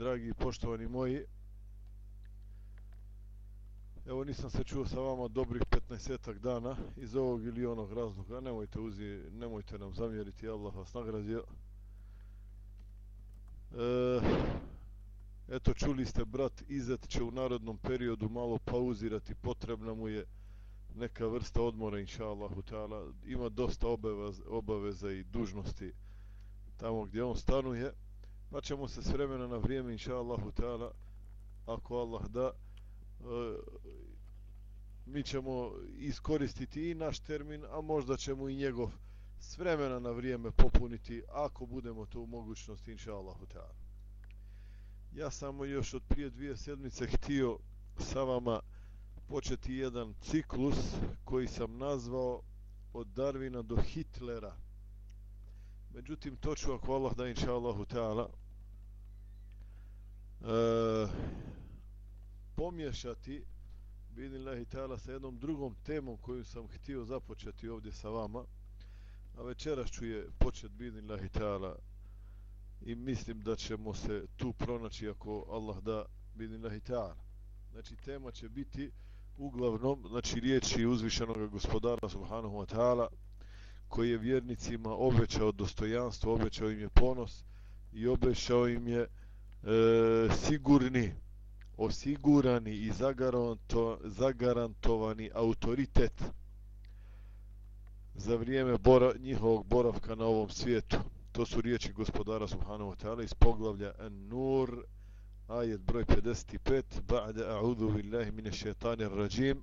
dragi poštovani moji. Evo nisam se čuo sa vama dobrih 15 dana iz ovog ili onog razloga. Nemojte, uzi, nemojte nam zamjeriti, Allah vas nagradio. E, eto, čuli ste, brat Izet će u narodnom periodu malo pauzirati, potrebna mu je neka vrsta odmora, inša Allahu ta'ala. Ima dosta obaveza, obaveza i dužnosti tamo gdje on stanuje ćemo se s vremena na vrijeme inša Allahu ta'ala. Ako Allah da e, mi ćemo iskoristiti i naš termin a možda ćemo i njegov s vremena na vrijeme popuniti ako budemo to u mogućnosti inša Allahu ta'ala. Ja samo još od prije dvije sedmice htio sa vama početi jedan ciklus koji sam nazvao od Darvina do Hitlera. Međutim, to ću ako Allah da inša Allahu ta'ala e, pomješati bidnillahi ta'ala sa jednom drugom temom koju sam htio započeti ovdje sa vama a večeras ću je počet bidnillahi ta'ala i mislim da ćemo se tu pronaći ako Allah da bidnillahi ta'ala. Znači tema će biti uglavnom znači riječi uzvišenog gospodara subhanahu wa ta'ala koji je vjernicima obećao dostojanstvo, obećao im je ponos i obećao im je E, sigurni, osigurani i zagaranto, zagarantovani autoritet za vrijeme bora, njihovog boravka na ovom svijetu. To su riječi gospodara Subhanahu wa ta'ala iz poglavlja An-Nur, ajet broj 55, ba'da a'udhu billahi mine šetanir rajim,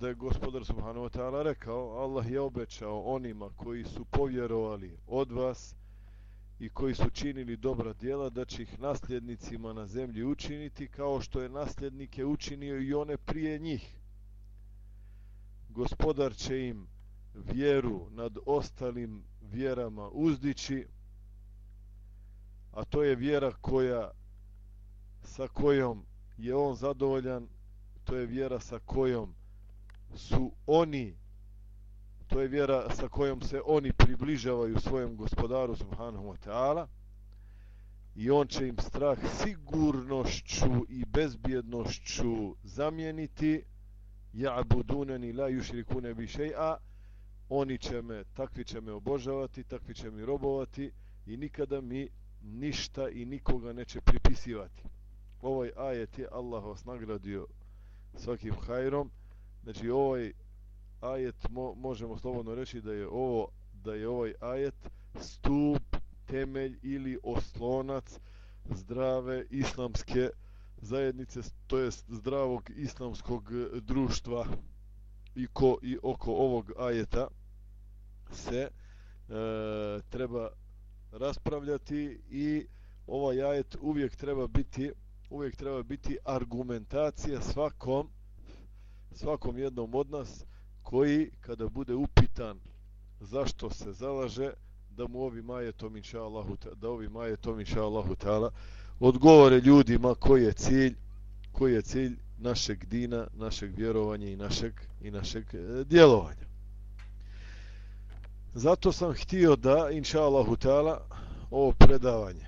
da je gospodar subhanahu wa ta'ala rekao Allah je obećao onima koji su povjerovali od vas i koji su činili dobra djela da će ih nasljednicima na zemlji učiniti kao što je nasljednike učinio i one prije njih. Gospodar će im vjeru nad ostalim vjerama uzdići a to je vjera koja sa kojom je on zadovoljan to je vjera sa kojom su oni to je vjera sa kojom se oni približavaju svojem gospodaru subhanahu wa ta'ala i on će im strah sigurnošću i bezbjednošću zamijeniti. Ja'budunani la yushrikuna bi shay'a oni će me takvi će me obožavati takvi će mi robovati i nikada mi ništa i nikoga neće pripisivati. Ovaj ajet je Allah vas nagradio svakim hajrom. Znači ovaj ajet mo, možemo slobodno reći da je ovo da je ovaj ajet stup, temelj ili oslonac zdrave islamske zajednice, to jest zdravog islamskog e, društva. I ko i oko ovog ajeta se e, treba raspravljati i ovaj ajet uvijek treba biti uvijek treba biti argumentacija svakom svakom jednom od nas koji kada bude upitan zašto se zalaže da mu ovi majetom inša Allahu da ovi majetom inša Allahu ta'ala odgovore ljudima koji je cilj koji je cilj našeg dina, našeg vjerovanja i našeg i našeg e, djelovanja. Zato sam htio da inša Allahu ta'ala ovo predavanje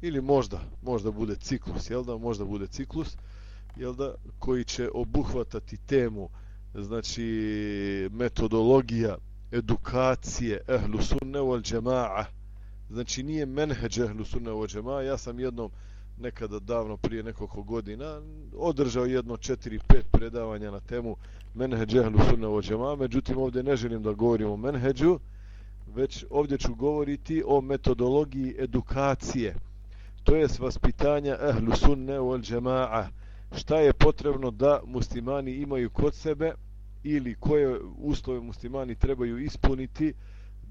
ili možda, možda bude ciklus, jel da, možda bude ciklus, jel da, koji će obuhvatati temu znači metodologija edukacije ehlu sunne wal džema'a znači nije menheđ ehlu sunne wal džema'a ja sam jednom nekada davno prije nekoliko godina održao jedno 4-5 predavanja na temu menheđ ehlu sunne wal džema'a međutim ovdje ne želim da govorim o menheđu već ovdje ću govoriti o metodologiji edukacije to jest vaspitanja ehlu sunne wal džema'a šta je potrebno da muslimani imaju kod sebe ili koje uslove muslimani trebaju ispuniti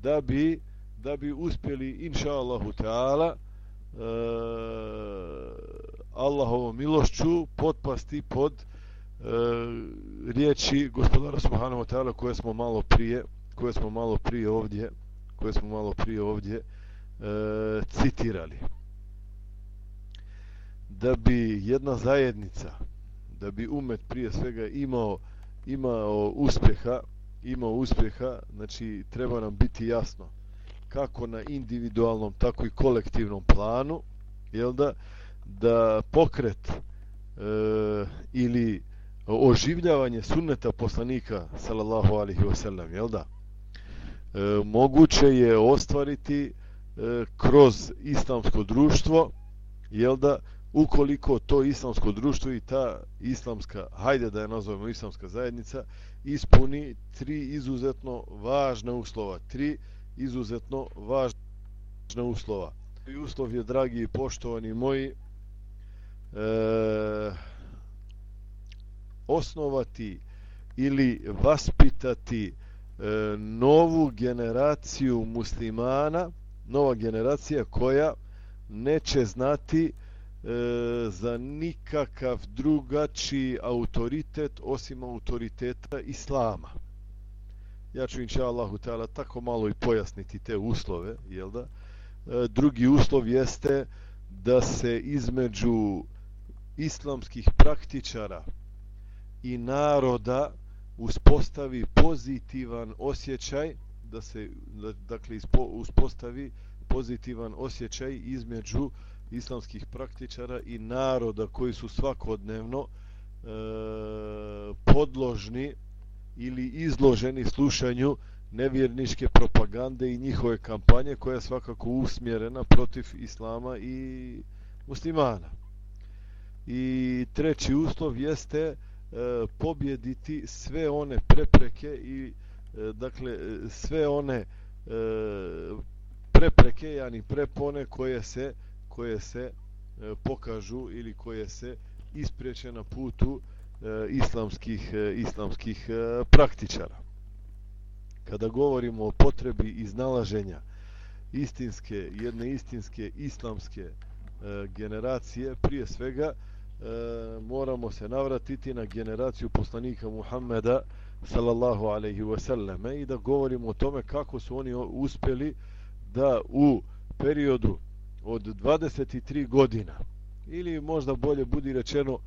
da bi da bi uspjeli inša Allahu Teala e, eh, Allahovom milošću potpasti pod e, riječi gospodara Subhanahu wa ta'ala koje smo malo prije koje smo malo prije ovdje koje smo malo prije ovdje e, citirali da bi jedna zajednica da bi umet prije svega imao imao uspjeha imao uspjeha znači treba nam biti jasno kako na individualnom tako i kolektivnom planu jel da da pokret e, ili oživljavanje sunneta poslanika sallallahu alaihi wasallam jel da? E, moguće je ostvariti e, kroz islamsko društvo jel da ukoliko to islamsko društvo i ta islamska, hajde da je nazovemo islamska zajednica, ispuni tri izuzetno važne uslova. Tri izuzetno važne uslova. I uslov je, dragi i poštovani moji, e, osnovati ili vaspitati e, novu generaciju muslimana, nova generacija koja neće znati e, E, za nikakav drugačiji autoritet osim autoriteta islama. Ja ću inša Allahu ta'ala tako malo i pojasniti te uslove, jel da? E, drugi uslov jeste da se između islamskih praktičara i naroda uspostavi pozitivan osjećaj da se da, dakle uspostavi pozitivan osjećaj između islamskih praktičara i naroda koji su svakodnevno e, podložni ili izloženi slušanju nevjerničke propagande i njihove kampanje koja je svakako usmjerena protiv islama i muslimana. I treći uslov jeste e, pobjediti sve one prepreke i e, dakle e, sve one e, prepreke, jani prepone koje se koje se e, pokažu ili koje se ispriječe na putu e, islamskih e, islamskih e, praktičara. Kada govorimo o potrebi iznalaženja istinske jedne istinske islamske e, generacije, prije svega e, moramo se navratiti na generaciju poslanika Muhammeda sallallahu alaihi ve i da govorimo o tome kako su oni uspjeli da u periodu od 23 godina. Ili možda bolje budi rečeno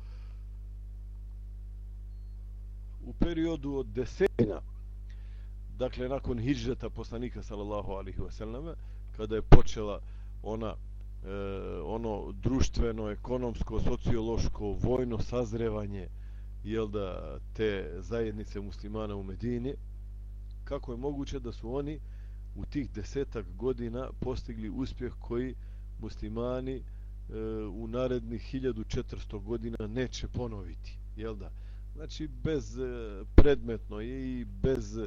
u periodu od desetina dakle nakon hijđeta poslanika sallallahu alihi wasallam kada je počela ona e, ono društveno, ekonomsko, sociološko, vojno sazrevanje jel da te zajednice muslimana u Medini kako je moguće da su oni u tih desetak godina postigli uspjeh koji muslimani e, u narednih 1400 godina neće ponoviti. Jel da? Znači, bez e, predmetno je i bez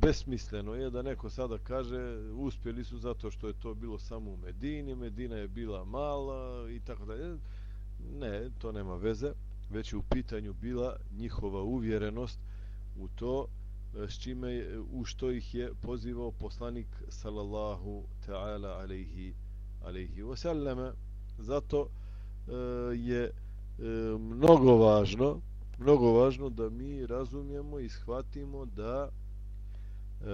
besmisleno je da neko sada kaže uspjeli su zato što je to bilo samo u Medini, Medina je bila mala i tako dalje. Ne, to nema veze, već je u pitanju bila njihova uvjerenost u to e, s čime u što ih je pozivao poslanik sallallahu ta'ala alejhi alaihi wasallam zato e, je e, mnogo važno mnogo važno da mi razumijemo i shvatimo da e,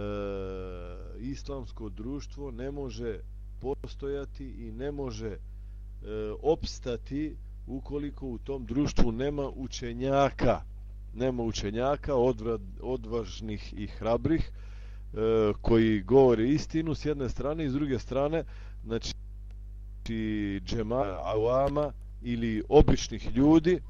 islamsko društvo ne može postojati i ne može e, opstati ukoliko u tom društvu nema učenjaka. Nema učenjaka odvrad, odvažnih i hrabrih e, koji govore istinu s jedne strane i s druge strane. Znači znači džema, avama ili običnih ljudi.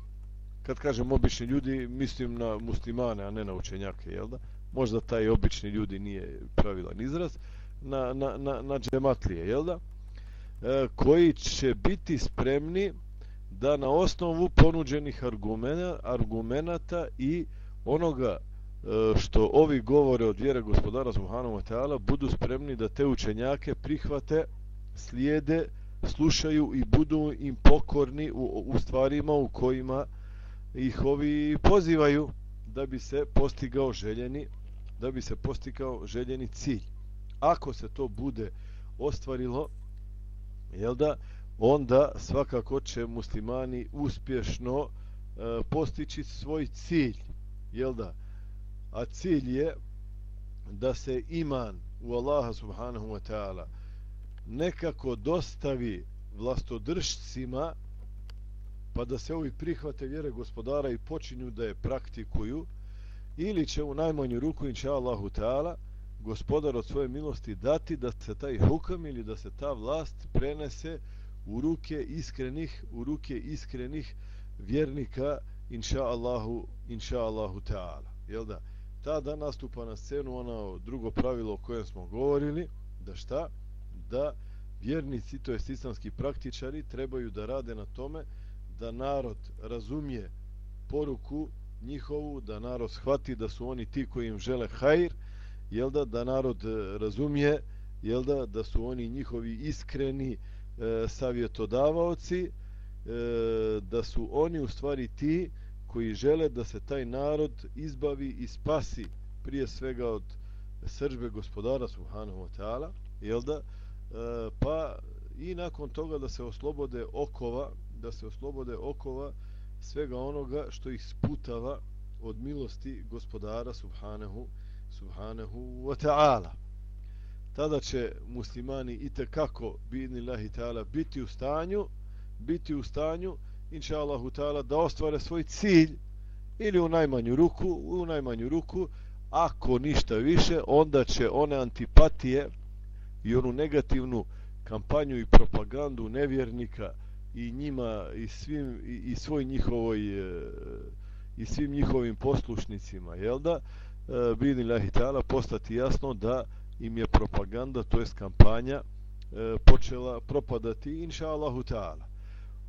Kad kažem obični ljudi mislim na muslimane a ne na učenjake jel da? Možda taj obični ljudi nije pravilan izraz na, na, na, na džematlije jel da? E, koji će biti spremni da na osnovu ponuđenih argumenta, argumenata i onoga e, što ovi govore od vjere gospodara Subhanahu wa ta'ala budu spremni da te učenjake prihvate slijede slušaju i budu im pokorni u, u stvarima u kojima ih ovi pozivaju da bi se postigao željeni da bi se postigao željeni cilj. Ako se to bude ostvarilo, jel da, onda svakako će muslimani uspješno e, postići svoj cilj. Jel da? A cilj je da se iman u Allaha subhanahu wa ta'ala nekako dostavi vlastodržcima pa da se ovi prihvate vjere gospodara i počinju da je praktikuju ili će u najmanju ruku inša Allahu Teala gospodar od svoje milosti dati da se taj hukam ili da se ta vlast prenese u ruke iskrenih u ruke iskrenih vjernika inša Allahu inša Allahu Teala jel da? Tada nastupa na scenu ono drugo pravilo o kojem smo govorili da šta? Da vjernici to jest islamski praktičari trebaju da rade na tome da narod razumije poruku njihovu da narod shvati da su oni ti koji im žele hajr jel da da narod e, razumije jel da da su oni njihovi iskreni e, savjetodavaoci e, da su oni u stvari ti koji žele da se taj narod izbavi i spasi prije svega od sržbe gospodara subhanahu wa ta'ala jel da? e, E, pa i nakon toga da se oslobode okova da se oslobode okova svega onoga što ih sputava od milosti gospodara subhanahu subhanahu wa ta'ala. Tada će muslimani i kako bidni lahi ta'ala biti u stanju biti u stanju inša Allahu ta'ala da ostvare svoj cilj ili u najmanju ruku u najmanju ruku ako ništa više onda će one antipatije i onu negativnu kampanju i propagandu nevjernika i njima i svim i, i svoj njihovoj e, i svim njihovim poslušnicima jel da? E, bidni lahi ta'ala postati jasno da im je propaganda to jest kampanja e, počela propadati inša Allahu ta'ala.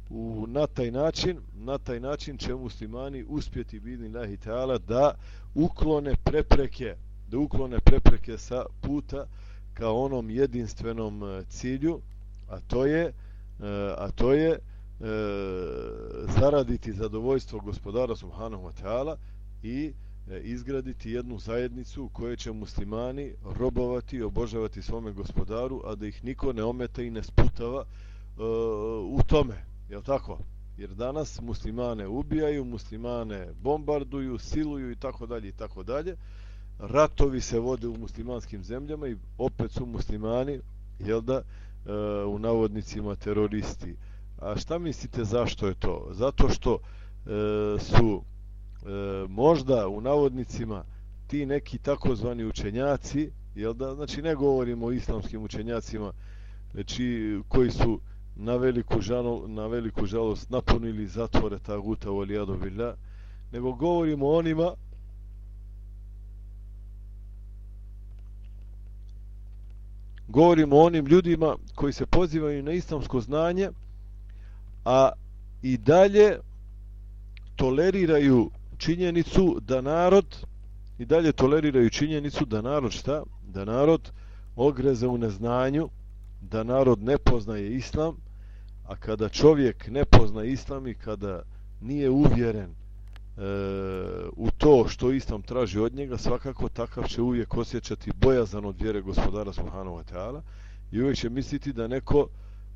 U na taj način na taj način će muslimani uspjeti bidni lahi ta'ala da uklone prepreke da uklone prepreke sa puta ka onom jedinstvenom e, cilju a to je e, a to je e, zaraditi zadovoljstvo gospodara subhanahu wa ta'ala i izgraditi jednu zajednicu u kojoj će muslimani robovati i obožavati svome gospodaru, a da ih niko ne ometa i ne sputava u tome. Je tako? Jer danas muslimane ubijaju, muslimane bombarduju, siluju i tako dalje i tako dalje. Ratovi se vode u muslimanskim zemljama i opet su muslimani, jel da, e, u navodnicima teroristi. A šta mislite zašto je to? Zato što e, su e, možda u navodnicima ti neki takozvani učenjaci, jel da, znači ne govorimo o islamskim učenjacima, znači koji su na veliku, žalo, na veliku žalost napunili zatvore ta guta u Alijadu nego govorimo o onima govorimo o onim ljudima koji se pozivaju na islamsko znanje, a i dalje toleriraju činjenicu da narod i dalje toleriraju činjenicu da narod šta? Da narod ogreze u neznanju, da narod ne poznaje islam, a kada čovjek ne poznaje islam i kada nije uvjeren E, u to što islam traži od njega, svakako takav će uvijek osjećati bojazan od vjere gospodara Subhanahu wa ta'ala i uvijek će misliti da neko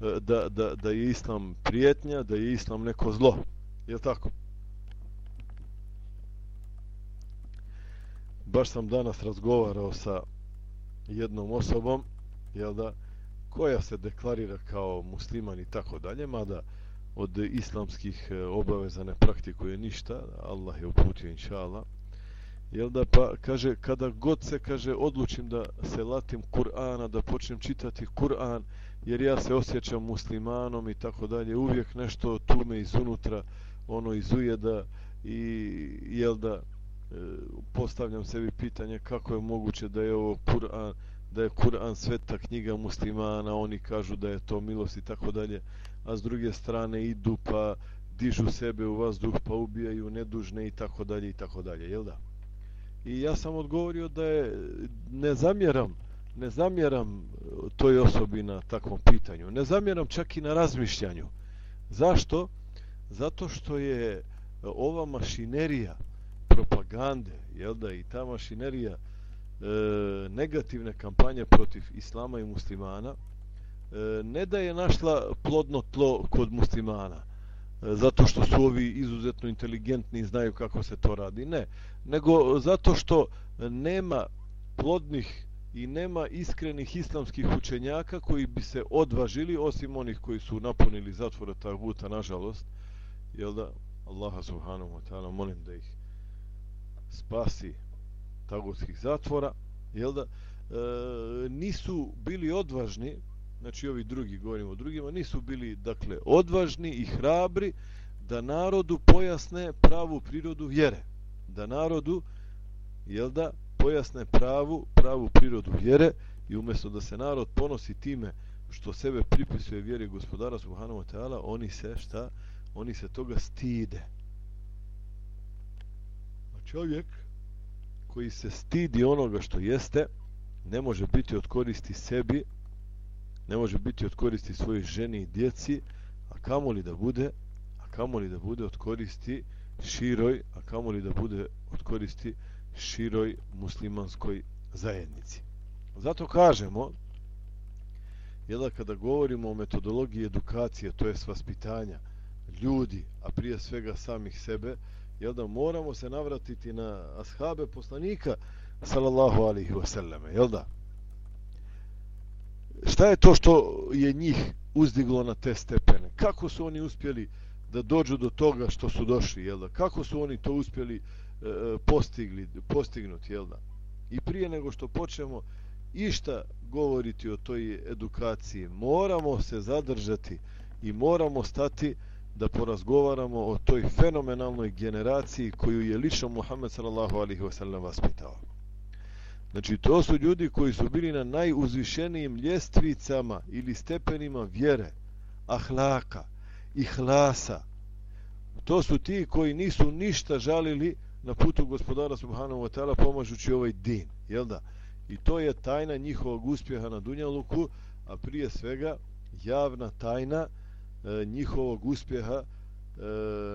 e, da, da, da je islam prijetnja, da je islam neko zlo. Je tako? Baš sam danas razgovarao sa jednom osobom, jel da, koja se deklarira kao musliman i tako dalje, mada od islamskih e, obaveza ne praktikuje ništa, Allah je uputio inša Allah. Jel da pa kaže kada god se kaže odlučim da se latim Kur'ana, da počnem čitati Kur'an, jer ja se osjećam muslimanom i tako dalje, uvijek nešto tu me izunutra ono izujeda i jel da e, postavljam sebi pitanje kako je moguće da je ovo Kur'an da je Kur'an sveta knjiga muslimana, oni kažu da je to milost i tako dalje, a s druge strane idu pa dižu sebe u vazduh pa ubijaju nedužne i tako dalje i tako dalje, jel da? I ja sam odgovorio da je, ne zamjeram, ne zamjeram e, toj osobi na takvom pitanju, ne zamjeram čak i na razmišljanju. Zašto? Zato što je e, ova mašinerija propagande, jel da, i ta mašinerija e, negativne kampanje protiv islama i muslimana E, ne da je našla plodno tlo kod muslimana, e, zato što su ovi izuzetno inteligentni i znaju kako se to radi, ne, nego zato što nema plodnih i nema iskrenih islamskih učenjaka koji bi se odvažili, osim onih koji su napunili zatvore taguta, nažalost, jel da, Allaha subhanahu wa ta'ala, molim da ih spasi tagutskih zatvora, jel da, e, nisu bili odvažni, znači ovi drugi, govorimo o drugima, nisu bili, dakle, odvažni i hrabri da narodu pojasne pravu prirodu vjere. Da narodu, jel da, pojasne pravu, pravu prirodu vjere i umjesto da se narod ponosi time što sebe pripisuje vjeri gospodara subhanahu wa ta'ala, oni se šta? Oni se toga stide. A čovjek koji se stidi onoga što jeste, ne može biti od koristi sebi, ne može biti od koristi svojoj ženi i djeci, a kamo li da bude, a kamo li da bude od koristi široj, a kamo li da bude od koristi široj muslimanskoj zajednici. Zato kažemo, jel da kada govorimo o metodologiji edukacije, to je vaspitanja ljudi, a prije svega samih sebe, jel da moramo se navratiti na ashabe poslanika, sallallahu alihi wasallame, jel da? Šta je to što je njih uzdiglo na te stepene? Kako su oni uspjeli da dođu do toga što su došli, jel da? Kako su oni to uspjeli e, e, postigli, postignuti, jel da? I prije nego što počnemo išta govoriti o toj edukaciji, moramo se zadržati i moramo stati da porazgovaramo o toj fenomenalnoj generaciji koju je lično Muhammed sallallahu alaihi wasallam vaspitao. Znači, to su ljudi koji su bili na najuzvišenijim ljestvicama ili stepenima vjere, ahlaka, ihlasa. To su ti koji nisu ništa žalili na putu gospodara subhanahu wa ta'ala pomažući ovaj din, jel da? I to je tajna njihovog uspjeha na Dunjaluku, a prije svega javna tajna e, njihovog uspjeha e,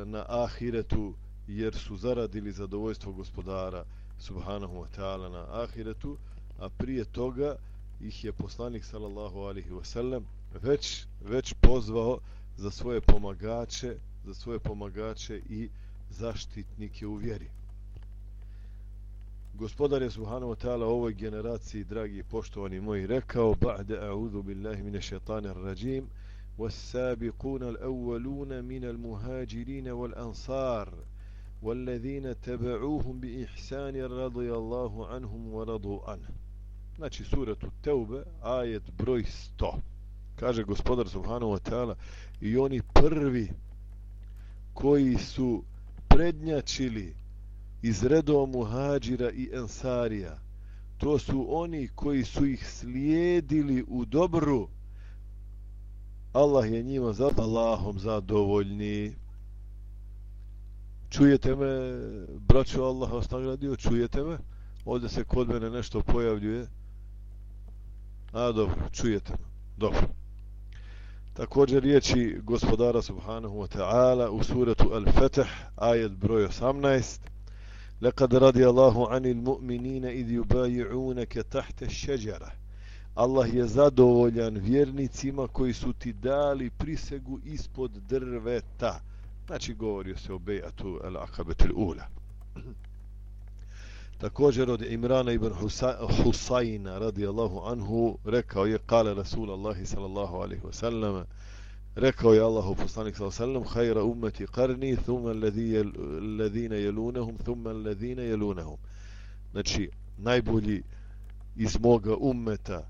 na Ahiretu, jer su zaradili zadovoljstvo gospodara subhanahu wa ta'ala na Ahiretu, a prije toga ih je poslanik sallallahu alihi wasallam već, već pozvao za svoje pomagače, za svoje pomagače i zaštitnike u vjeri. Gospodar je subhanahu wa ta'ala ovoj generaciji, dragi poštovani moji, rekao Ba'de a'udhu billahi mine šetanir rajim والسابقون الأولون من المهاجرين والأنصار والذين تبعوهم بإحسان رضي الله عنهم ورضوا عنه Znači suratu Teube, ajet broj 100. Kaže gospodar subhanahu wa ta'ala i oni prvi koji su prednjačili iz redova muhađira i ensarija. To su oni koji su ih slijedili u dobru. Allah je njima za Allahom zadovoljni. Čujete me, braćo Allah vas nagradio, čujete me? Ovdje se kod mene nešto pojavljuje. A, dobro, čujete me. Dobro. Također riječi gospodara subhanahu wa ta'ala u suratu Al-Fatih, ajet broj 18. لقد رضي الله عن المؤمنين إذ يبايعونك تحت الشجرة Allah je zadovoljan vjernicima koji su ti dali prisegu ispod drveta. Znači govorio se o bejatu al-akabetul ula. Također od Imrana ibn Husayna radijallahu anhu rekao je kale Rasul Allahi sallallahu alaihi wa sallam rekao je Allahu poslanik sallallahu alejhi ve sellem hayra ummati qarni thumma alladhina yalunhum thumma alladhina yalunhum znači najbolji iz moga ummeta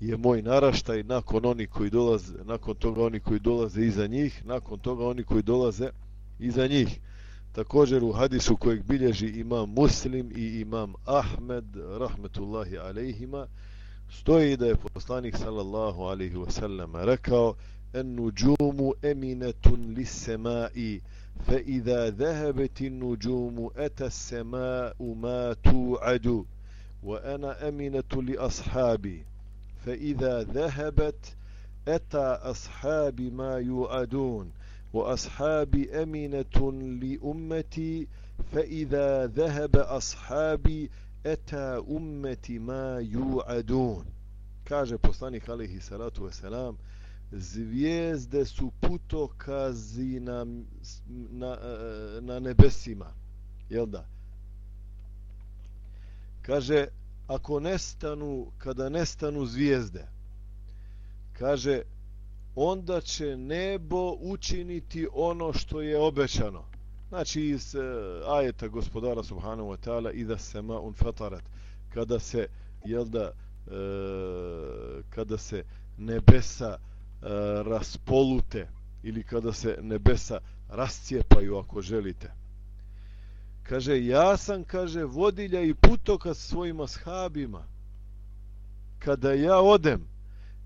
je moj naraštaj nakon oni koji dolaze nakon toga oni koji dolaze iza njih nakon toga oni koji dolaze iza njih također u hadisu kojeg bilježi imam Muslim i imam Ahmed rahmetullahi alejhima stoji da je poslanik sallallahu alejhi ve sellem rekao النجوم أمنة للسماء فإذا ذهبت النجوم أتى السماء ما توعد وأنا أمنة لأصحابي فإذا ذهبت أتى أصحابي ما يوعدون وأصحابي أمنة لأمتي فإذا ذهب أصحابي أتى أمتي ما يوعدون kaže poslanik alihi salatu wasalam zvijezde su putokazi na, na, na nebesima jel da kaže ako nestanu kada nestanu zvijezde kaže onda će nebo učiniti ono što je obećano. Znači iz uh, ajeta gospodara subhanahu wa ta'ala i da se ma un fatarat kada se jel da uh, kada se nebesa uh, raspolute ili kada se nebesa rascijepaju ako želite kaže ja sam kaže vodilja i putoka svojim ashabima. Kada ja odem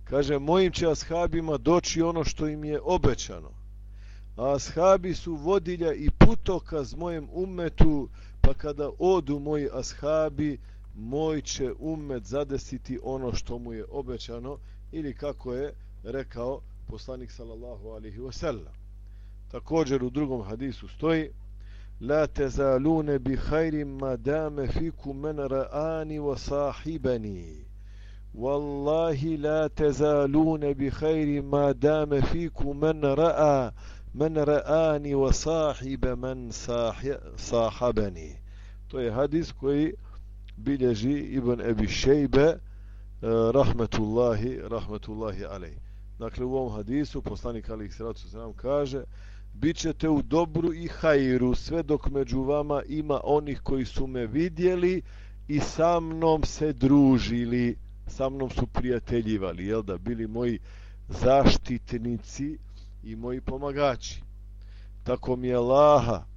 kaže mojim će ashabima doći ono što im je obećano. A ashabi su vodilja i putoka s mojem umetu pa kada odu moji ashabi moj će umet zadesiti ono što mu je obećano ili kako je rekao poslanik sallallahu alihi wasallam također u drugom hadisu stoji لا تزالون بخير ما دام فيكم من رآني وصاحبني والله لا تزالون بخير ما دام فيكم من رأى من رآني وصاحب من صاحبني to je hadis koji bilježi Ibn Ebi Šejbe eh, rahmetullahi rahmetullahi alej. Dakle u ovom hadisu poslanik alih sratu kaže bit ćete u dobru i hajru sve dok među vama ima onih koji su me vidjeli i sa mnom se družili. Sa mnom su prijateljivali jel da? Bili moji zaštitnici i moji pomagači. Tako mi je Laha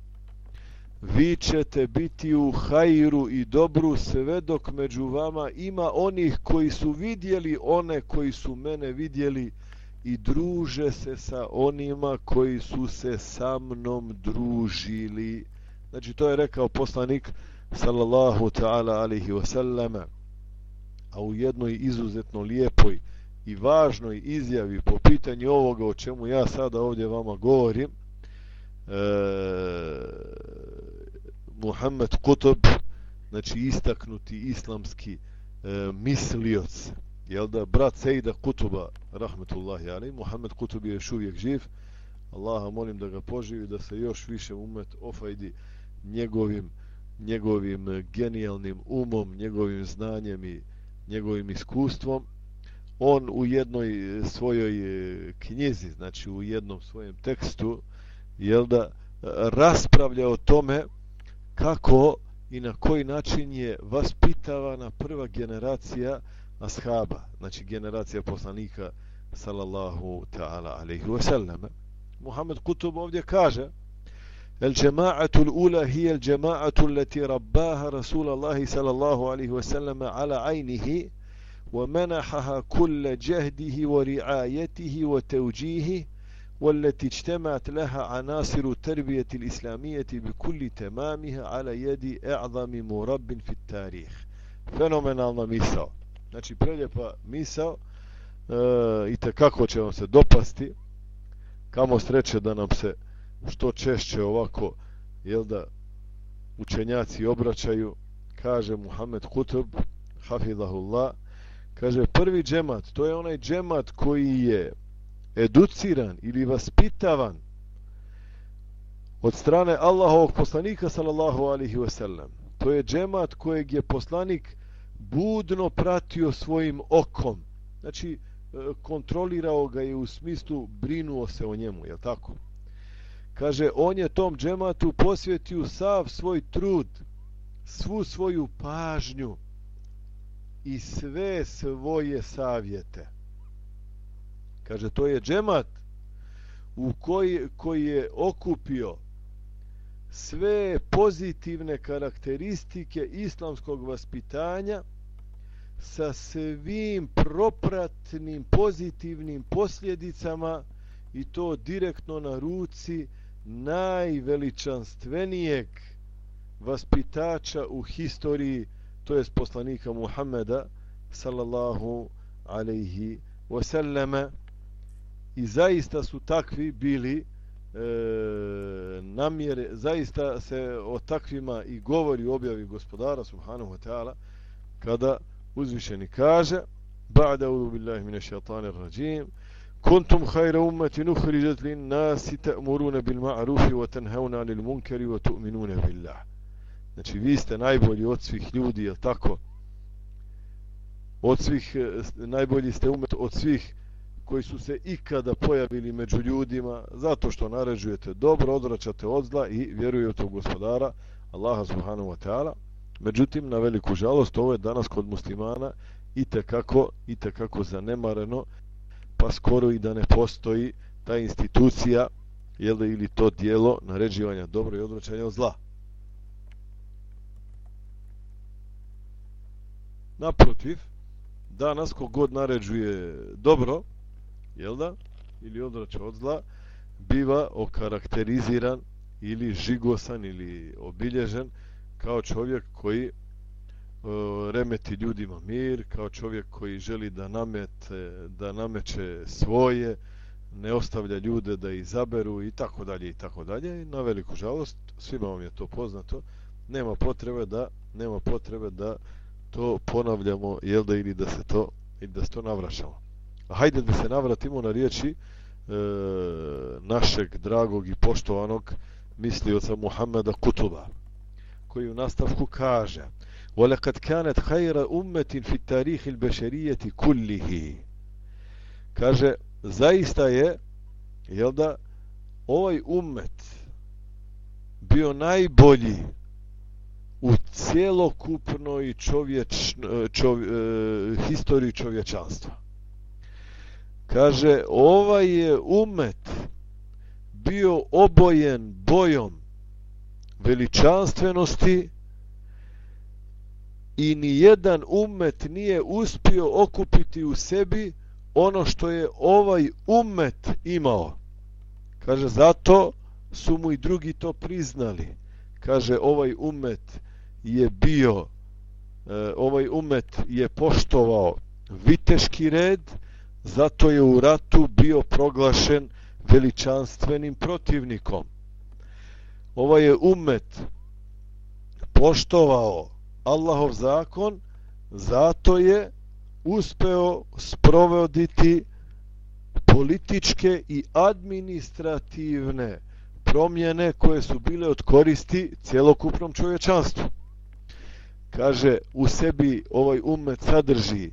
vi ćete biti u hajru i dobru sve dok među vama ima onih koji su vidjeli one koji su mene vidjeli i druže se sa onima koji su se sa mnom družili. Znači to je rekao poslanik sallallahu ta'ala alihi wasallama a u jednoj izuzetno lijepoj i važnoj izjavi po pitanju ovoga o čemu ja sada ovdje vama govorim e, Muhammed Kutub znači istaknuti islamski e, mislioc jel da brat Sejda Kutuba rahmetullahi ali Muhammed Kutub je još uvijek živ. Allaha molim da ga poživi da se još više umet ofajdi njegovim njegovim genijalnim umom njegovim znanjem i njegovim iskustvom. On u jednoj e, svojoj e, knjizi znači u jednom svojem tekstu jel da e, raspravlja o tome kako i na koji način je vaspitavana prva generacija ashaba, znači generacija poslanika sallallahu ta'ala alaihi wa sallam. Muhammed Kutub ovdje kaže الجماعة الأولى هي الجماعة التي رباها رسول الله صلى الله عليه وسلم على عينه ومنحها كل جهده ورعايته وتوجيهه والتي اجتمعت لها عناصر التربية الإسلامية بكل تمامها على يد أعظم مرب في التاريخ fenomenalna misao znači preljepa misao e, i te kako će vam se dopasti kamo sreće da nam se što češće ovako jel da učenjaci obraćaju kaže Muhammed Kutub hafidahullah kaže prvi džemat to je onaj džemat koji je educiran ili vaspitavan od strane Allahovog poslanika sallallahu alihi wasallam. To je džemat kojeg je poslanik budno pratio svojim okom. Znači, e, kontrolirao ga je u smislu brinuo se o njemu, je tako? Kaže, on je tom džematu posvjetio sav svoj trud, svu svoju pažnju i sve svoje savjete. Kaže, to je džemat u koji, koji je okupio sve pozitivne karakteristike islamskog vaspitanja sa svim propratnim pozitivnim posljedicama i to direktno na ruci najveličanstvenijeg vaspitača u historiji to jest poslanika Muhammeda sallallahu alaihi wasallama i zaista su takvi bili e, namjere, zaista se o takvima i govori u objavi gospodara subhanahu wa ta'ala kada uzvišeni kaže Ba'da udu billahi mine šaitan rajim Kuntum hajra ummeti nuhriđat lin nasi ta'muruna bil ma'rufi wa tenhevna lil munkeri wa tu'minuna billah Znači vi ste najbolji od svih ljudi, je tako? Od svih, eh, najbolji ste umet od svih koji su se ikada pojavili među ljudima zato što naređujete dobro, odvraćate od zla i vjerujete u gospodara Allaha subhanahu wa ta'ala. Međutim, na veliku žalost, ovo je danas kod muslimana i tekako, i tekako zanemareno, pa skoro i da ne postoji ta institucija jel ili to dijelo naređivanja dobro i odvraćanja od zla. Naprotiv, danas kogod naređuje dobro, jel da, ili odvraća od zla, biva okarakteriziran ili žigosan ili obilježen kao čovjek koji e, remeti ljudima mir, kao čovjek koji želi da namete, da nameće svoje, ne ostavlja ljude da izaberu i tako dalje i tako dalje. Na veliku žalost, svima vam je to poznato, nema potrebe da nema potrebe da to ponavljamo, jel da ili da se to ili da se to navraćamo. Hajde da se navratimo na riječi e, našeg dragog i poštovanog mislioca Muhameda Kutuba, koji u nastavku kaže وَلَقَدْ كَانَتْ خَيْرَ أُمَّةٍ فِي التَّارِيخِ الْبَشَرِيَةِ كُلِّهِ Kaže, zaista je, jel da, ovaj ummet bio najbolji u cijelokupnoj čovječ, čov, e, historiji čovječanstva. Kaže, ovaj je umet bio obojen bojom veličanstvenosti i ni jedan ummet nije uspio okupiti u sebi ono što je ovaj ummet imao. Kaže, zato su mu i drugi to priznali. Kaže, ovaj ummet je bio, e, ovaj ummet je poštovao viteški red, zato je u ratu bio proglašen veličanstvenim protivnikom. Ovaj je umet poštovao Allahov zakon, zato je uspeo sprovoditi političke i administrativne promjene koje su bile od koristi cjelokupnom čovječanstvu. Kaže, u sebi ovaj umet sadrži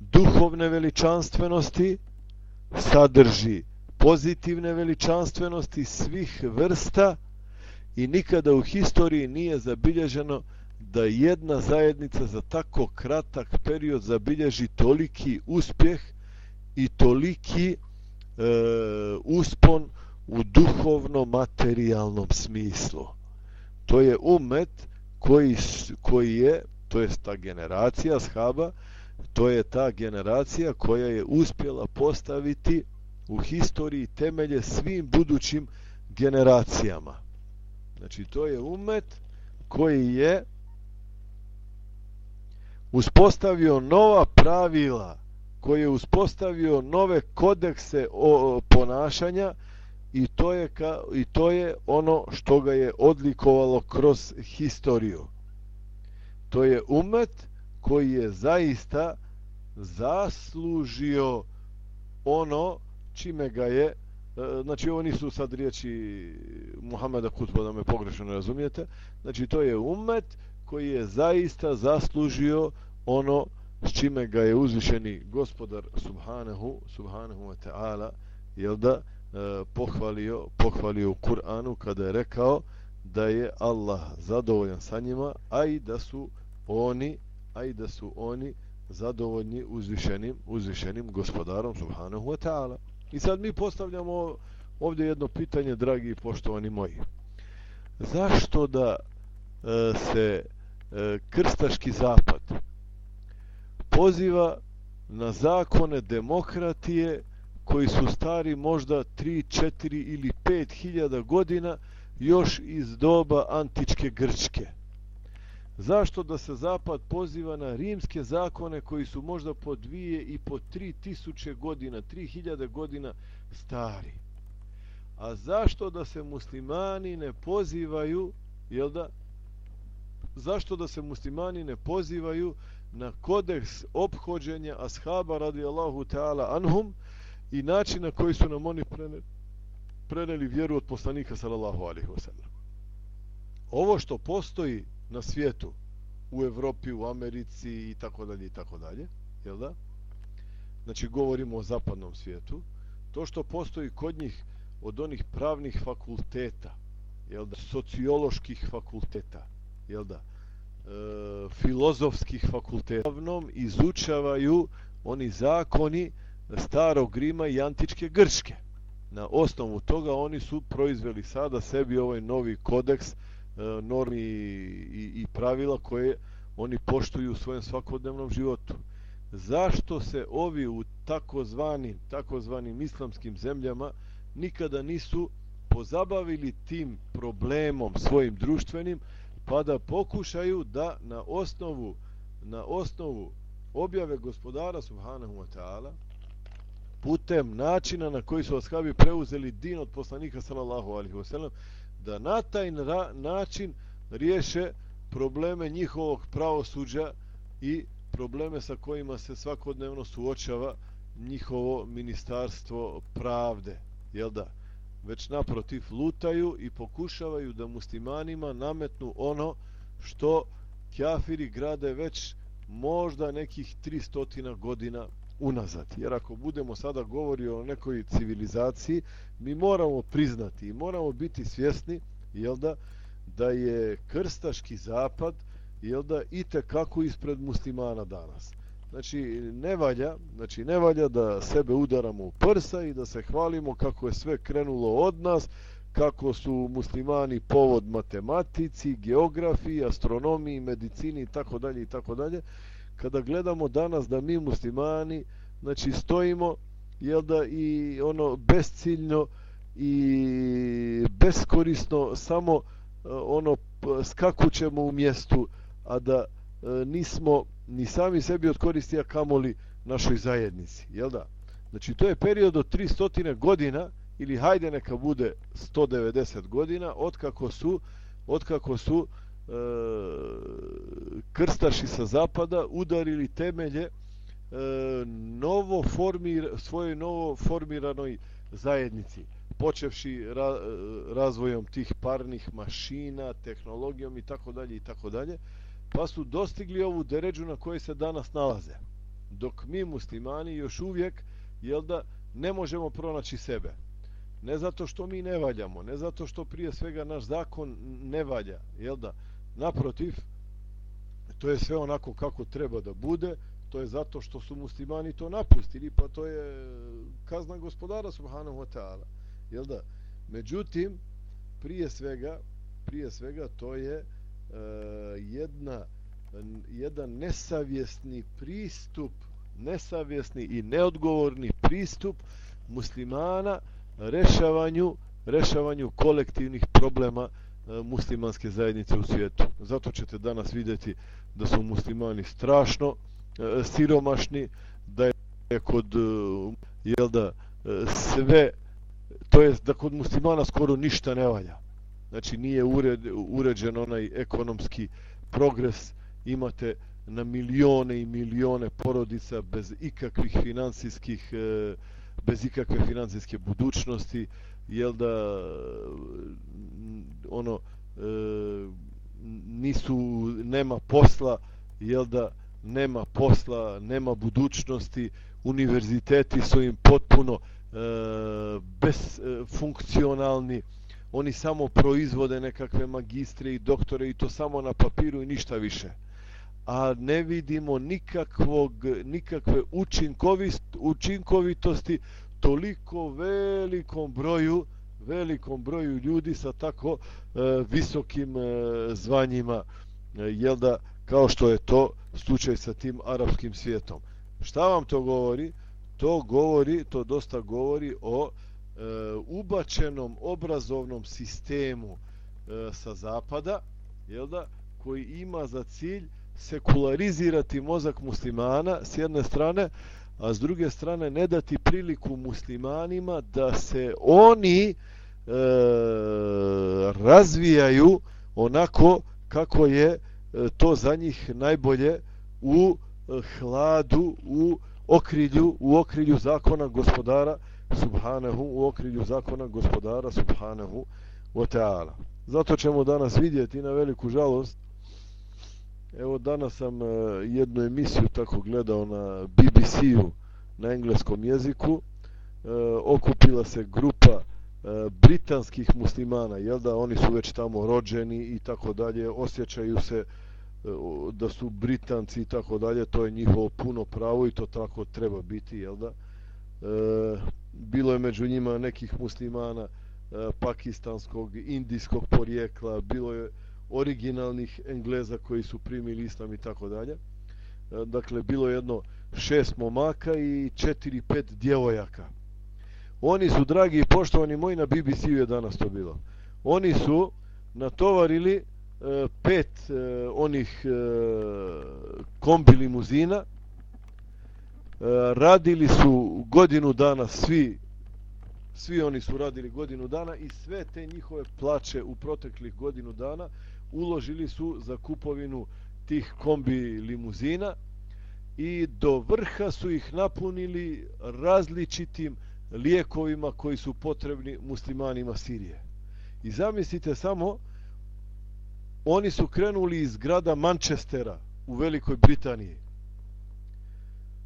duhovne veličanstvenosti, sadrži pozitivne veličanstvenosti svih vrsta i nikada u historiji nije zabilježeno da jedna zajednica za tako kratak period zabilježi toliki uspjeh i toliki e, uspon u duhovno-materijalnom smislu. To je umet koji, koji je, to je ta generacija shaba, to je ta generacija koja je uspjela postaviti u historiji temelje svim budućim generacijama. Znači, to je umet koji je uspostavio nova pravila, koji je uspostavio nove kodekse o, ponašanja i to je ka, i to je ono što ga je odlikovalo kroz historiju. To je umet koji je zaista zaslužio ono čime ga je E, znači ovo nisu sad riječi Muhameda Kutba da me pogrešno ne razumijete. Znači to je umet koji je zaista zaslužio ono s čime ga je uzvišeni gospodar subhanahu subhanahu wa ta'ala jel da e, pohvalio pohvalio u Kur'anu kada je rekao da je Allah zadovoljan sa njima a i da su oni a i da su oni zadovoljni uzvišenim uzvišenim gospodarom subhanahu wa ta'ala i sad mi postavljamo ovdje jedno pitanje dragi i poštovani moji zašto da e, se e, krstaški zapad poziva na zakone demokratije koji su stari možda 3, 4 ili 5 hiljada godina još iz doba antičke Grčke. Zašto da se zapad poziva na rimske zakone koji su možda po dvije i po tri tisuće godina, tri hiljade godina stari? A zašto da se muslimani ne pozivaju, jel da, zašto da se muslimani ne pozivaju na kodeks obhođenja ashaba radijallahu ta'ala anhum i način na koji su nam oni preneli, preneli vjeru od poslanika sallallahu alaihi wasallam. Ovo što postoji na svijetu, u Evropi, u Americi i tako dalje i tako dalje, jel da? Znači govorimo o zapadnom svijetu, to što postoji kod njih od onih pravnih fakulteta, jel da, socioloških fakulteta, jel da, e, filozofskih fakulteta, izučavaju oni zakoni starog Rima i antičke Grčke. Na osnovu toga oni su proizveli sada sebi ovaj novi kodeks E, normi i, i pravila koje oni poštuju u svojem svakodnevnom životu. Zašto se ovi u takozvanim, takozvanim islamskim zemljama nikada nisu pozabavili tim problemom svojim društvenim, pa da pokušaju da na osnovu na osnovu objave gospodara subhanahu wa ta'ala putem načina na koji su ashabi preuzeli din od poslanika sallallahu alaihi wa sallam da na taj način riješe probleme njihovog pravosuđa i probleme sa kojima se svakodnevno suočava njihovo ministarstvo pravde, jel da? Već naprotiv lutaju i pokušavaju da muslimanima nametnu ono što kjafiri grade već možda nekih 300 godina unazad. Jer ako budemo sada govori o nekoj civilizaciji, mi moramo priznati i moramo biti svjesni, jel da, da je krstaški zapad jel da i kako ispred muslimana danas. Znači ne valja, znači ne valja da sebe udaramo u prsa i da se hvalimo kako je sve krenulo od nas, kako su muslimani povod matematici, geografiji, astronomiji, medicini i tako dalje i tako dalje. Kada gledamo danas da mi muslimani znači stojimo jel da i ono besciljno i beskorisno samo e, ono skakućemo u mjestu a da e, nismo ni sami sebi od koristi a kamoli našoj zajednici jel da? Znači to je period od 300 godina ili hajde neka bude 190 godina otkako su otkako su e, krstaši sa zapada udarili temelje e, novo formir, svojoj novo formiranoj zajednici počevši ra, e, razvojom tih parnih mašina, tehnologijom i tako dalje i tako dalje, pa su dostigli ovu deređu na kojoj se danas nalaze. Dok mi muslimani još uvijek, jel da, ne možemo pronaći sebe. Ne zato što mi ne valjamo, ne zato što prije svega naš zakon ne valja, jel da, naprotiv, to je sve onako kako treba da bude, to je zato što su muslimani to napustili, pa to je kazna gospodara subhanahu wa ta'ala jel da? Međutim, prije svega, prije svega to je e, jedna jedan nesavjesni pristup, nesavjesni i neodgovorni pristup muslimana rešavanju rešavanju kolektivnih problema E, muslimanske zajednice u svijetu. Zato ćete danas vidjeti da su muslimani strašno e, siromašni, da je kod e, jel da, sve to jest da kod muslimana skoro ništa ne valja. Znači nije ured, uređen onaj ekonomski progres, imate na milione i milione porodica bez ikakvih finansijskih bez ikakve financijske budućnosti jel da ono e, nisu nema posla jel da nema posla nema budućnosti univerziteti su im potpuno e, bezfunkcionalni, e, oni samo proizvode nekakve magistre i doktore i to samo na papiru i ništa više. A ne vidimo nikakvog, nikakve učinkovist, učinkovitosti toliko velikom broju velikom broju ljudi sa tako e, visokim e, zvanjima e, jel da kao što je to slučaj sa tim arapskim svijetom. Šta vam to govori? to govori, to dosta govori o e, ubačenom obrazovnom sistemu e, sa zapada, jel da, koji ima za cilj sekularizirati mozak muslimana s jedne strane, a s druge strane ne dati priliku muslimanima da se oni e, razvijaju onako kako je e, to za njih najbolje u e, hladu, u okrilju, u okrilju zakona gospodara subhanahu, u okrilju zakona gospodara subhanahu wa ta'ala. Zato ćemo danas vidjeti na veliku žalost Evo danas sam e, jednu emisiju tako gledao na BBC-u na engleskom jeziku. E, okupila se grupa e, britanskih muslimana, jel da oni su već tamo rođeni i tako dalje, osjećaju se e, da su Britanci i tako dalje, to je njihovo puno pravo i to tako treba biti, jel da? E, bilo je među njima nekih muslimana e, pakistanskog, indijskog porijekla, bilo je originalnih Engleza koji su primili islam i tako dalje. E, dakle, bilo je jedno šest momaka i četiri, pet djevojaka. Oni su, dragi i poštovani moji, na BBC-u je danas to bilo. Oni su natovarili e, pet e, onih e, kombi limuzina, e, radili su godinu dana svi svi oni su radili godinu dana i sve te njihove plaće u proteklih godinu dana uložili su za kupovinu tih kombi limuzina i do vrha su ih napunili različitim lijekovima koji su potrebni muslimanima Sirije. I zamislite samo, oni su krenuli iz grada Manchestera u Velikoj Britaniji.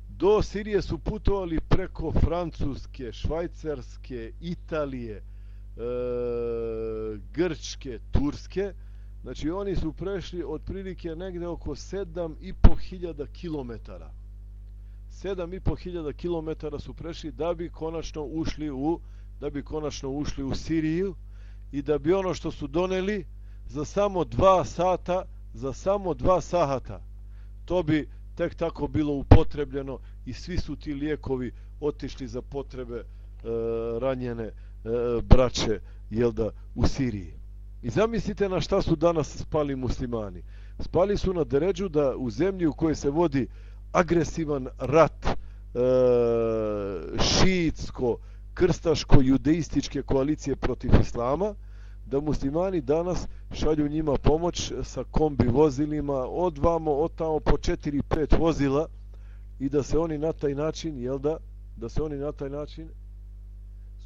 Do Sirije su putovali preko Francuske, Švajcarske, Italije, e, Grčke, Turske, Znači oni su prešli otprilike negde oko 7.500 km. 7.500 km su prešli da bi konačno ušli u da bi konačno ušli u Siriju i da bi ono što su doneli za samo dva sata za samo dva sahata to bi tek tako bilo upotrebljeno i svi su ti lijekovi otišli za potrebe e, ranjene e, braće jelda u Siriji I zamislite na šta su danas spali muslimani. Spali su na deređu da u zemlji u kojoj se vodi agresivan rat e, šiitsko, krstaško, judeističke koalicije protiv islama, da muslimani danas šalju njima pomoć sa kombi vozilima od vamo, od tamo po 4-5 vozila i da se oni na taj način, jel da, da se oni na taj način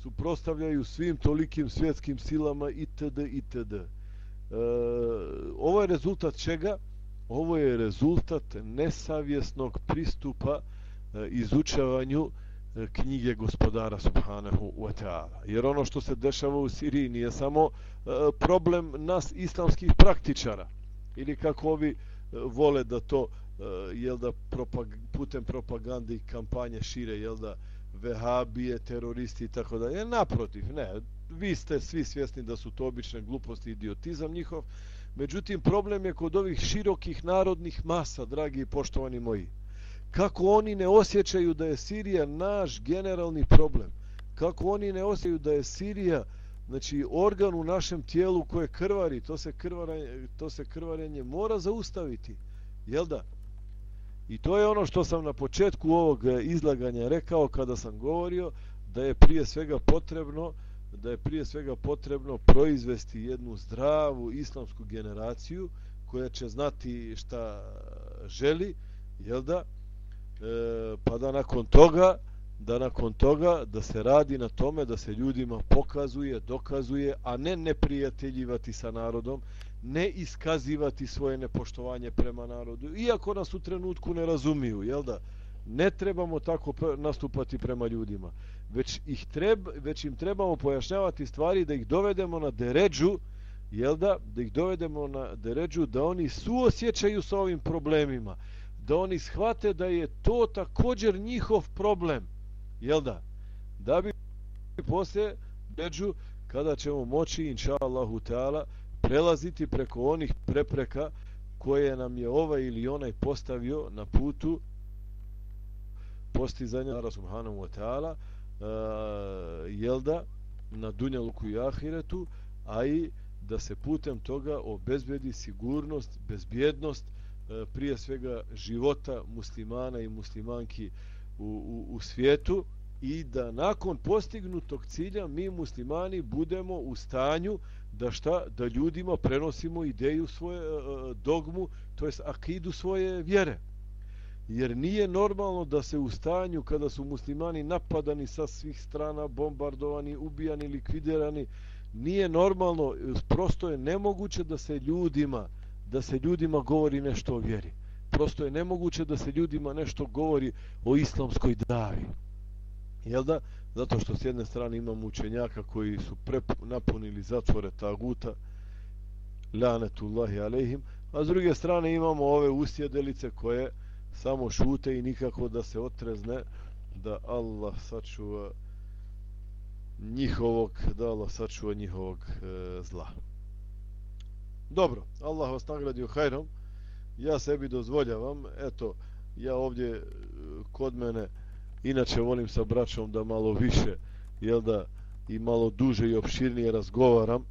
suprostavljaju svim tolikim svjetskim silama itd. itd. E, ovo je rezultat čega? Ovo je rezultat nesavjesnog pristupa e, izučavanju e, knjige gospodara Subhanahu wa ta'ala. Jer ono što se dešava u Siriji nije samo e, problem nas islamskih praktičara ili kako ovi e, vole da to e, jel da propag putem propagande i kampanje šire jel da vehabije, teroristi i tako dalje. Naprotiv, ne, vi ste svi svjesni da su to obične gluposti i idiotizam njihov. Međutim, problem je kod ovih širokih narodnih masa, dragi i poštovani moji. Kako oni ne osjećaju da je Sirija naš generalni problem? Kako oni ne osjećaju da je Sirija znači, organ u našem tijelu koje krvari? To se krvarenje, to se krvarenje mora zaustaviti. Jel da? I to je ono što sam na početku ovog e, izlaganja rekao kada sam govorio da je prije svega potrebno da je prije svega potrebno proizvesti jednu zdravu islamsku generaciju koja će znati šta e, želi, jel da? E, pa da nakon toga da nakon toga da se radi na tome da se ljudima pokazuje, dokazuje, a ne neprijateljivati sa narodom, ne iskazivati svoje nepoštovanje prema narodu, iako nas u trenutku ne razumiju, jel da? Ne trebamo tako nastupati prema ljudima, već, ih treba, već im trebamo pojašnjavati stvari da ih dovedemo na deređu, jel da? Da ih dovedemo na deređu da oni suosjećaju sa ovim problemima, da oni shvate da je to također njihov problem, jel da? Da bi poslije deređu kada ćemo moći, inša Allahu Teala, prelaziti preko onih prepreka koje nam je ovaj ili onaj postavio na putu postizanja Allah Subhanahu wa ta'ala uh, jel da na Dunjaluku i Ahiretu a i da se putem toga obezbedi sigurnost, bezbjednost uh, prije svega života muslimana i muslimanki u, u, u svijetu i da nakon postignutog cilja mi muslimani budemo u stanju da šta da ljudima prenosimo ideju svoje e, e, dogmu to jest akidu svoje vjere jer nije normalno da se u stanju kada su muslimani napadani sa svih strana, bombardovani, ubijani, likvidirani, nije normalno, prosto je nemoguće da se ljudima da se ljudima govori nešto o vjeri. Prosto je nemoguće da se ljudima nešto govori o islamskoj davi. Jel da? Zato što s jedne strane imamo učenjaka koji su napunili zatvore taguta, lanetullahi alejhim, a s druge strane imamo ove usjedelice koje samo šute i nikako da se otrezne da Allah sačuva njihovog, da Allah sačuva njihovog e, zla. Dobro, Allah vas nagradio hajrom. Ja sebi dozvoljavam, eto, ja ovdje e, kod mene inače volim sa braćom da malo više, jel da, i malo duže i opširnije razgovaram,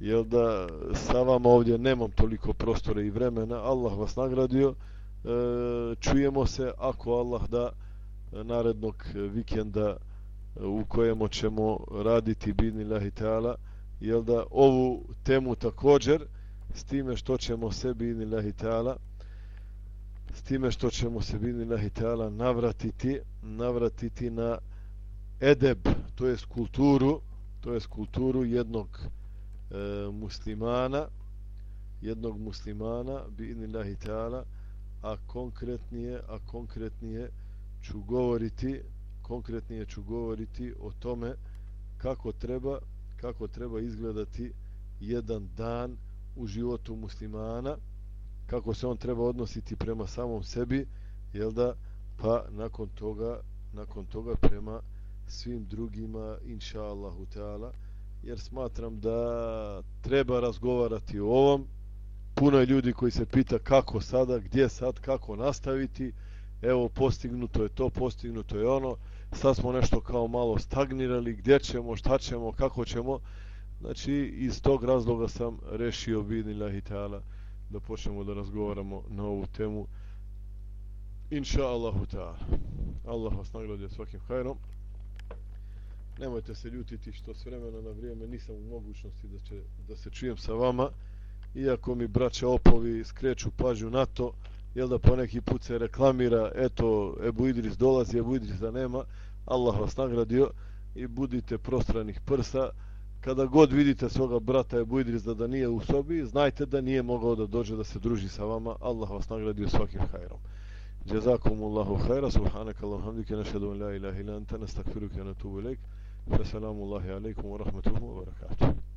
jel da sa vama ovdje nemam toliko prostora i vremena, Allah vas nagradio, e, čujemo se ako Allah da narednog vikenda u kojemu ćemo raditi bidni lahi ta'ala, jel da ovu temu također s time što ćemo se bidni lahi ta'ala s time što ćemo se bidni na hitala navratiti navratiti na edeb to jest kulturu to jest kulturu jednog e, muslimana jednog muslimana bidni lahi ta'ala a konkretnije a konkretnije ću govoriti konkretnije ću govoriti o tome kako treba kako treba izgledati jedan dan u životu muslimana kako se on treba odnositi prema samom sebi jel da? Pa nakon toga nakon toga prema svim drugima inša Allahu Teala jer smatram da treba razgovarati o ovom. Puno je ljudi koji se pita kako sada, gdje sad, kako nastaviti. Evo postignuto je to, postignuto je ono. Sad smo nešto kao malo stagnirali, gdje ćemo, šta ćemo, kako ćemo. Znači, iz tog razloga sam rešio bidni lahi ta'ala da počnemo da razgovaramo na ovu temu. Inša Allahu ta'ala. Allah vas nagradio svakim hajrom. Nemojte se ljutiti što s vremena na vrijeme nisam u mogućnosti da, će, da se čujem sa vama. Iako mi braće opovi skreću pažnju na to, jel da po neki put se reklamira, eto, Ebu Idris dolazi, Ebu Idris da nema, Allah vas nagradio i budite prostranih prsa kada god vidite svoga brata Ebu Idrisa da nije u sobi, znajte da nije mogao da dođe da se druži sa vama. Allah vas nagradio svakim hajrom. Jazakumullahu khaira, subhanaka Allahu hamdika, nashhadu la ilaha illa anta, nastaghfiruka wa natubu ilaik. Assalamu alaykum wa rahmatullahi wa barakatuh.